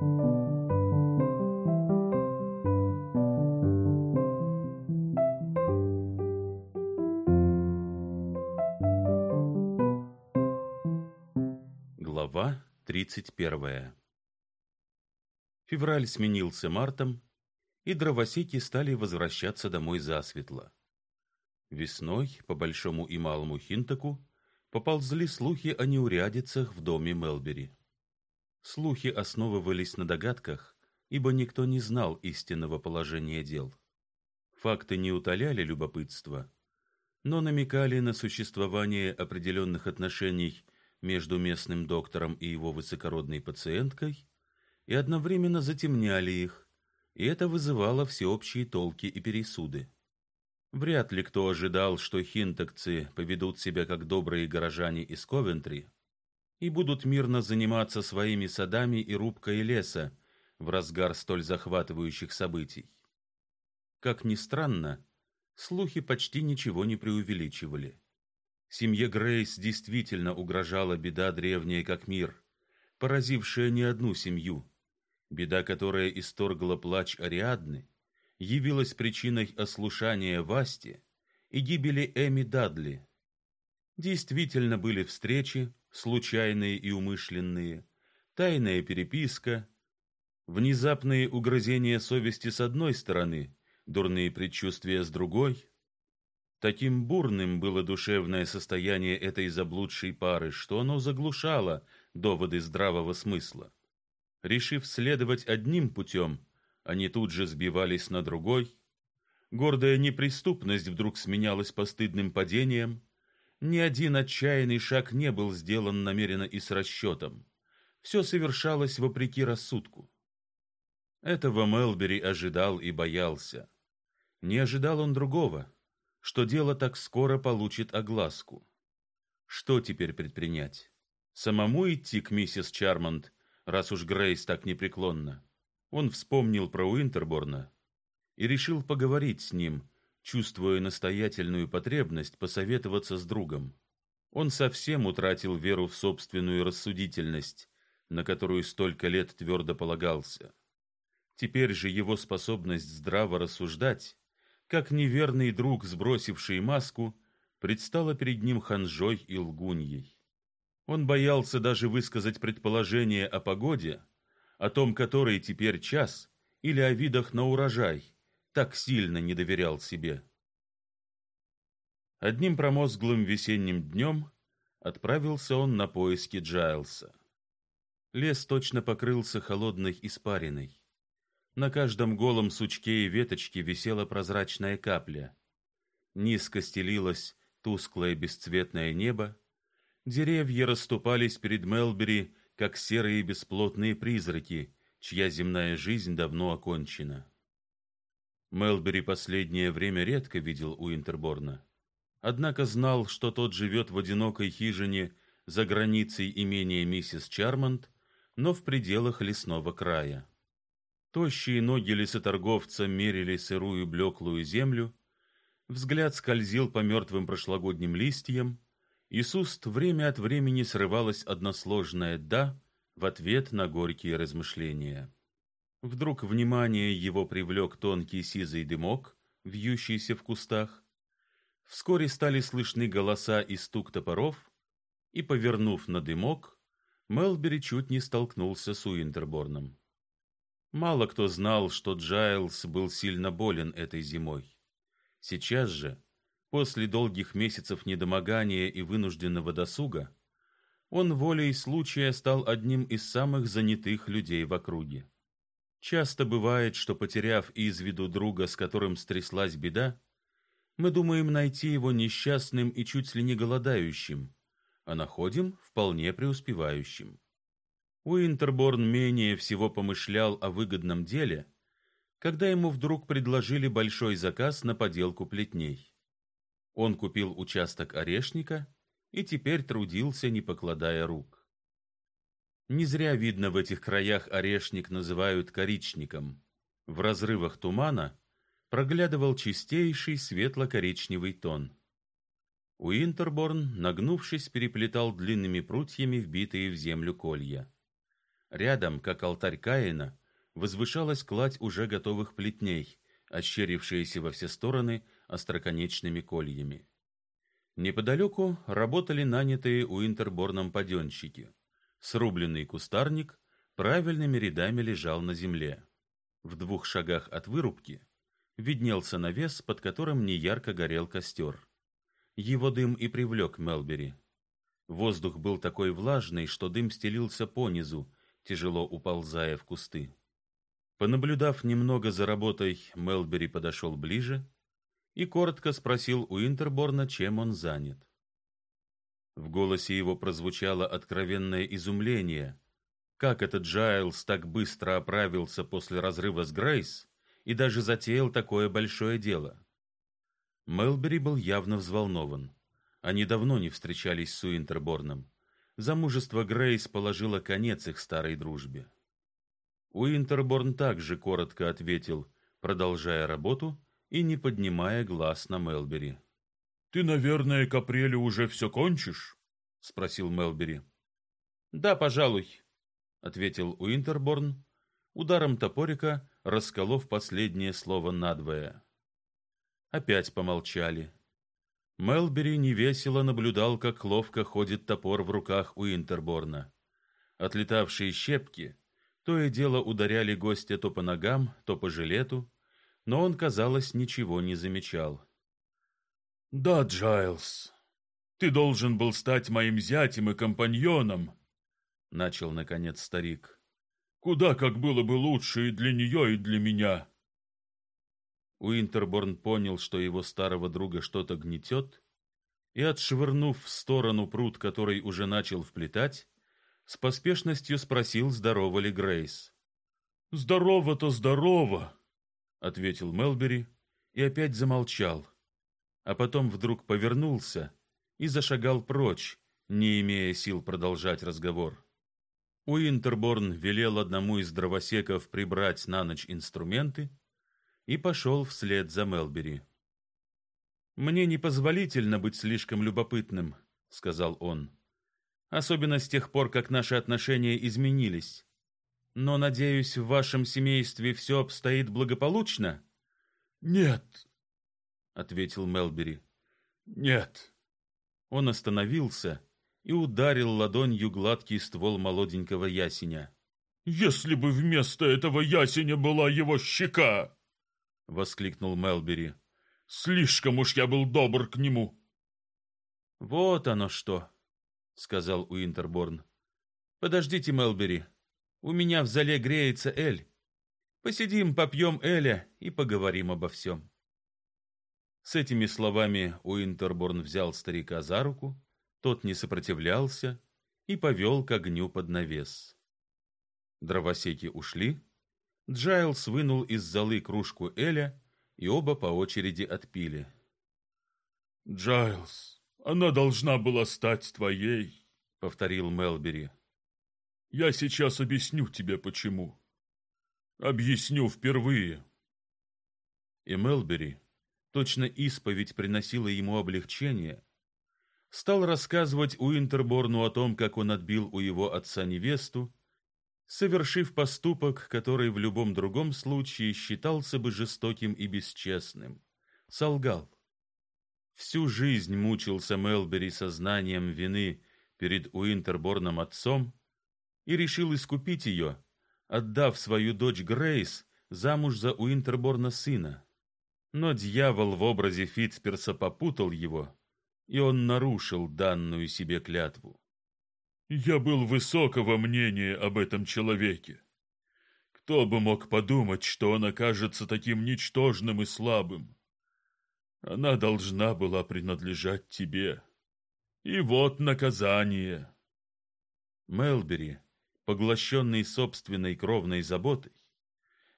Глава тридцать первая. Февраль сменился мартом, и дровосеки стали возвращаться домой засветло. Весной по большому и малому Хинтаку поползли слухи о неурядицах в доме Мелбери. Слухи основывались на догадках, ибо никто не знал истинного положения дел. Факты не утоляли любопытство, но намекали на существование определенных отношений между местным доктором и его высокородной пациенткой и одновременно затемняли их, и это вызывало всеобщие толки и пересуды. Вряд ли кто ожидал, что хинтокцы поведут себя как добрые горожане из Ковентри и будут мирно заниматься своими садами и рубкой леса в разгар столь захватывающих событий. Как ни странно, слухи почти ничего не преувеличивали. Семье Грейс действительно угрожала беда древняя как мир, поразившая не одну семью, беда, которая исторгла плач Ариадны явилась причиной ослушания Васти и гибели Эми Дадли. Действительно были встречи, случайные и умышленные, тайная переписка, внезапные угрызения совести с одной стороны, дурные предчувствия с другой. Таким бурным было душевное состояние этой заблудшей пары, что оно заглушало доводы здравого смысла. Решив следовать одним путем, они тут же сбивались на другой. Гордая неприступность вдруг сменялась постыдным падением. Ни один отчаянный шаг не был сделан намеренно и с расчетом. Все совершалось вопреки рассудку. Этого Мелбери ожидал и боялся. Не ожидал он другого, что дело так скоро получит огласку. Что теперь предпринять? Самому идти к миссис Чармонт, раз уж Грейс так непреклонна? Он вспомнил про Уинтерборна и решил поговорить с ним, чувствуя настоятельную потребность посоветоваться с другом. Он совсем утратил веру в собственную рассудительность, на которую столько лет твердо полагался. Теперь же его способность здраво рассуждать, как неверный друг, сбросивший маску, предстала перед ним ханжой и лгуньей. Он боялся даже высказать предположение о погоде, о том, который теперь час, или о видах на урожай, так сильно не доверял себе. Одним промозглым весенним днем отправился он на поиски Джайлса. Лес точно покрылся холодной испариной. На каждом голом сучке и веточке висела прозрачная капля. Низко стелилось тусклое бесцветное небо, деревья расступались перед Мелбери как серые бесплотные призраки, чья земная жизнь давно окончена. Мелбери последнее время редко видел у Интерборна, однако знал, что тот живет в одинокой хижине за границей имения миссис Чармонт, но в пределах лесного края. Тощие ноги лесоторговца мерили сырую блеклую землю, взгляд скользил по мертвым прошлогодним листьям, и с уст время от времени срывалось односложное «да» в ответ на горькие размышления. Вдруг внимание его привлек тонкий сизый дымок, вьющийся в кустах. Вскоре стали слышны голоса и стук топоров, и, повернув на дымок, Мелбери чуть не столкнулся с Уинтерборном. Мало кто знал, что Джайлс был сильно болен этой зимой. Сейчас же, После долгих месяцев недомогания и вынужденного досуга, он волей случая стал одним из самых занятых людей в округе. Часто бывает, что потеряв из виду друга, с которым стряслась беда, мы думаем найти его несчастным и чуть ли не голодающим, а находим вполне преуспевающим. Уинтерборн менее всего помышлял о выгодном деле, когда ему вдруг предложили большой заказ на поделку плетней. Он купил участок орешника и теперь трудился, не покладая рук. Не зря видно в этих краях орешник называют коричником. В разрывах тумана проглядывал чистейший светло-коричневый тон. Уинтерборн, нагнувшись, переплетал длинными прутьями вбитые в землю колья. Рядом, как алтарь Каина, возвышалась кладь уже готовых плетней, ощерившиеся во все стороны остроконечными кольями. Неподалеку работали нанятые у Интерборном паденщики. Срубленный кустарник правильными рядами лежал на земле. В двух шагах от вырубки виднелся навес, под которым неярко горел костер. Его дым и привлек Мелбери. Воздух был такой влажный, что дым стелился по низу, тяжело уползая в кусты. Понаблюдав немного за работой, Мелбери подошел ближе и коротко спросил у Интерборна, чем он занят. В голосе его прозвучало откровенное изумление. Как этот Джайлс так быстро оправился после разрыва с Грейс и даже затеял такое большое дело? Мелбери был явно взволнован. Они давно не встречались с Уинтерборном. Замужество Грейс положило конец их старой дружбе. Уинтерборн также коротко ответил, продолжая работу и не поднимая глаз на Мелбери. Ты, наверное, к апрелю уже все кончишь? спросил Мелбери. Да, пожалуй, ответил Уинтерборн, ударом топорика расколов последнее слово надвое. Опять помолчали. Мелбери невесело наблюдал, как ловко ходит топор в руках у Интерборна. Отлетавшие щепки то и дело ударяли гостя то по ногам, то по жилету, но он, казалось, ничего не замечал. «Да, Джайлз, ты должен был стать моим зятем и компаньоном», — начал, наконец, старик. «Куда как было бы лучше и для нее, и для меня». Уинтерборн понял, что его старого друга что-то гнетет, и, отшвырнув в сторону пруд, который уже начал вплетать, с поспешностью спросил, здорова ли Грейс. «Здорово-то здорово!» — ответил Мелбери и опять замолчал, а потом вдруг повернулся и зашагал прочь, не имея сил продолжать разговор. Уинтерборн велел одному из дровосеков прибрать на ночь инструменты, и пошел вслед за Мелбери. Мне непозволительно быть слишком любопытным, сказал он. Особенно с тех пор, как наши отношения изменились. Но надеюсь, в вашем семействе все обстоит благополучно? Нет, ответил Мелбери. Нет. Он остановился и ударил ладонью гладкий ствол молоденького ясеня. Если бы вместо этого ясеня была его щека, воскликнул Мелбери. Слишком уж я был добр к нему. Вот оно что, сказал Уинтерборн. Подождите, Мелбери. У меня в зале греется эль. Посидим, попьем эля и поговорим обо всем». С этими словами Уинтерборн взял старика за руку, тот не сопротивлялся и повел к огню под навес. Дровосеки ушли, Джайлс вынул из золы кружку эля, и оба по очереди отпили. «Джайлс, она должна была стать твоей», — повторил Мелбери. «Я сейчас объясню тебе, почему. Объясню впервые». И Мелбери, точно исповедь приносила ему облегчение, стал рассказывать Уинтерборну о том, как он отбил у его отца невесту, совершив поступок, который в любом другом случае считался бы жестоким и бесчестным. Солгал. Всю жизнь мучился Мелбери сознанием вины перед Уинтерборном отцом и решил искупить ее, отдав свою дочь Грейс замуж за Уинтерборна сына. Но дьявол в образе Фитцперса попутал его, и он нарушил данную себе клятву. Я был высокого мнения об этом человеке. Кто бы мог подумать, что он окажется таким ничтожным и слабым? Она должна была принадлежать тебе. И вот наказание. Мелбери, поглощенный собственной кровной заботой,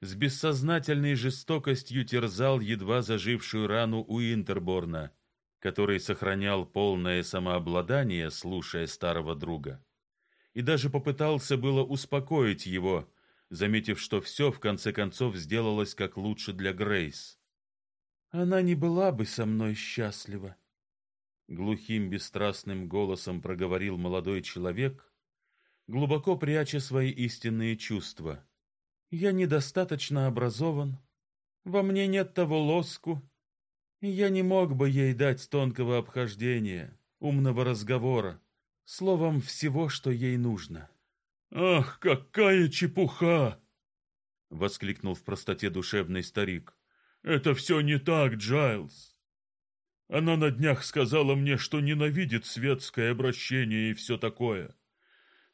с бессознательной жестокостью терзал едва зажившую рану у Интерборна, который сохранял полное самообладание, слушая старого друга, и даже попытался было успокоить его, заметив, что все в конце концов сделалось как лучше для Грейс. Она не была бы со мной счастлива, глухим бесстрастным голосом проговорил молодой человек, глубоко пряча свои истинные чувства. Я недостаточно образован, во мне нет того лоску, я не мог бы ей дать тонкого обхождения, умного разговора, словом, всего, что ей нужно. «Ах, какая чепуха!» — воскликнул в простоте душевный старик. «Это все не так, Джайлз. Она на днях сказала мне, что ненавидит светское обращение и все такое.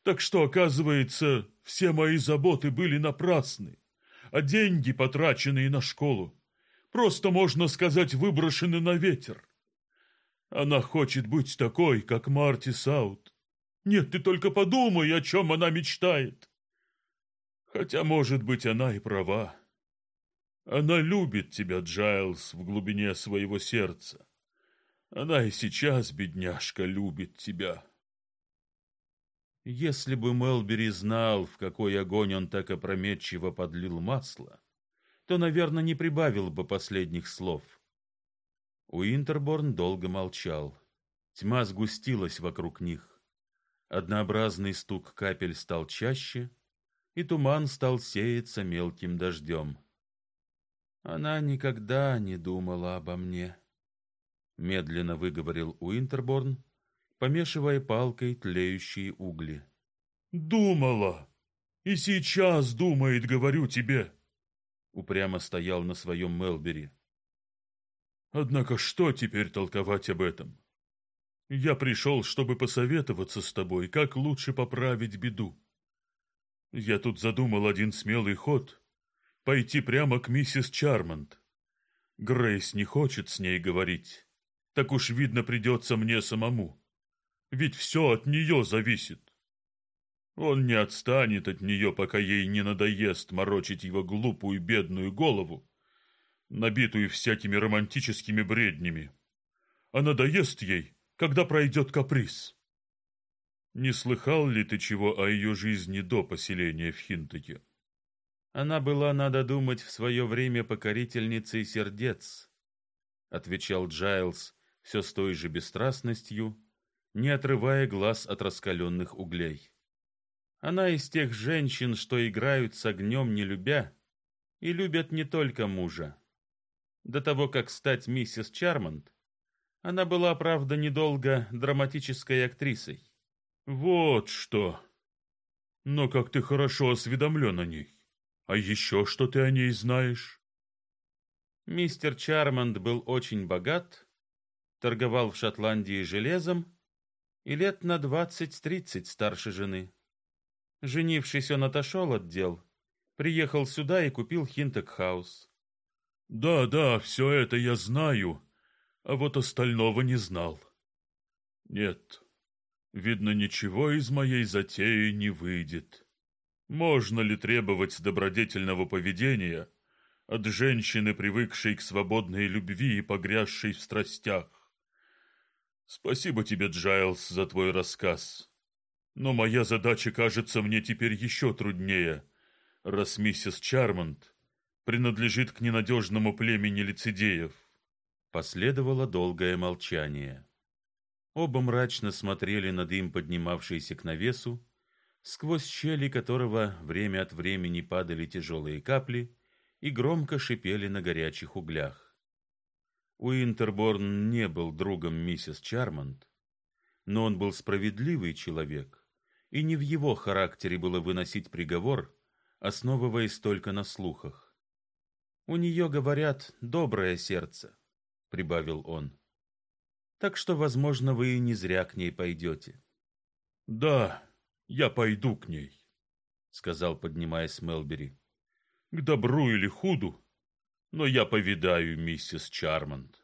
Так что, оказывается, все мои заботы были напрасны, а деньги, потраченные на школу, просто, можно сказать, выброшены на ветер. Она хочет быть такой, как Марти Саут. Нет, ты только подумай, о чем она мечтает. Хотя, может быть, она и права. Она любит тебя, Джайлз, в глубине своего сердца. Она и сейчас, бедняжка, любит тебя. Если бы Мелбери знал, в какой огонь он так опрометчиво подлил масло, то, наверное, не прибавил бы последних слов. Уинтерборн долго молчал. Тьма сгустилась вокруг них. Однообразный стук капель стал чаще, и туман стал сеяться мелким дождем. Она никогда не думала обо мне, медленно выговорил Уинтерборн, помешивая палкой тлеющие угли. Думала. И сейчас думает, говорю тебе. Упрямо стоял на своем Мелбери. Однако что теперь толковать об этом? Я пришел, чтобы посоветоваться с тобой, как лучше поправить беду. Я тут задумал один смелый ход — пойти прямо к миссис Чармонт. Грейс не хочет с ней говорить. Так уж, видно, придется мне самому. Ведь все от нее зависит. Он не отстанет от нее, пока ей не надоест морочить его глупую бедную голову, набитую всякими романтическими бреднями. А надоест ей, когда пройдет каприз. Не слыхал ли ты чего о ее жизни до поселения в Хинтаке? Она была, надо думать, в свое время покорительницей сердец, отвечал Джайлз все с той же бесстрастностью, не отрывая глаз от раскаленных углей. Она из тех женщин, что играют с огнем не любя, и любят не только мужа. До того, как стать миссис Чармонт, она была, правда, недолго драматической актрисой. Вот что. Но как ты хорошо осведомлен о ней. А еще что ты о ней знаешь? Мистер Чармонд был очень богат, торговал в Шотландии железом и лет на двадцать-тридцать старше жены. Женившись, он отошел от дел, приехал сюда и купил Хинток-хаус. Да, да, все это я знаю, а вот остального не знал. Нет, видно, ничего из моей затеи не выйдет. Можно ли требовать добродетельного поведения от женщины, привыкшей к свободной любви и погрязшей в страстях? Спасибо тебе, Джайлз, за твой рассказ. Но моя задача кажется мне теперь еще труднее, раз миссис Чармонт принадлежит к ненадежному племени лицедеев. Последовало долгое молчание. Оба мрачно смотрели на дым, поднимавшийся к навесу, сквозь щели которого время от времени падали тяжелые капли и громко шипели на горячих углях. Уинтерборн не был другом миссис Чармонт, но он был справедливый человек, и не в его характере было выносить приговор, основываясь только на слухах. У нее, говорят, доброе сердце прибавил он. Так что, возможно, вы и не зря к ней пойдете. Да, я пойду к ней, сказал, поднимаясь Мелбери. К добру или худу, но я повидаю миссис Чармонт.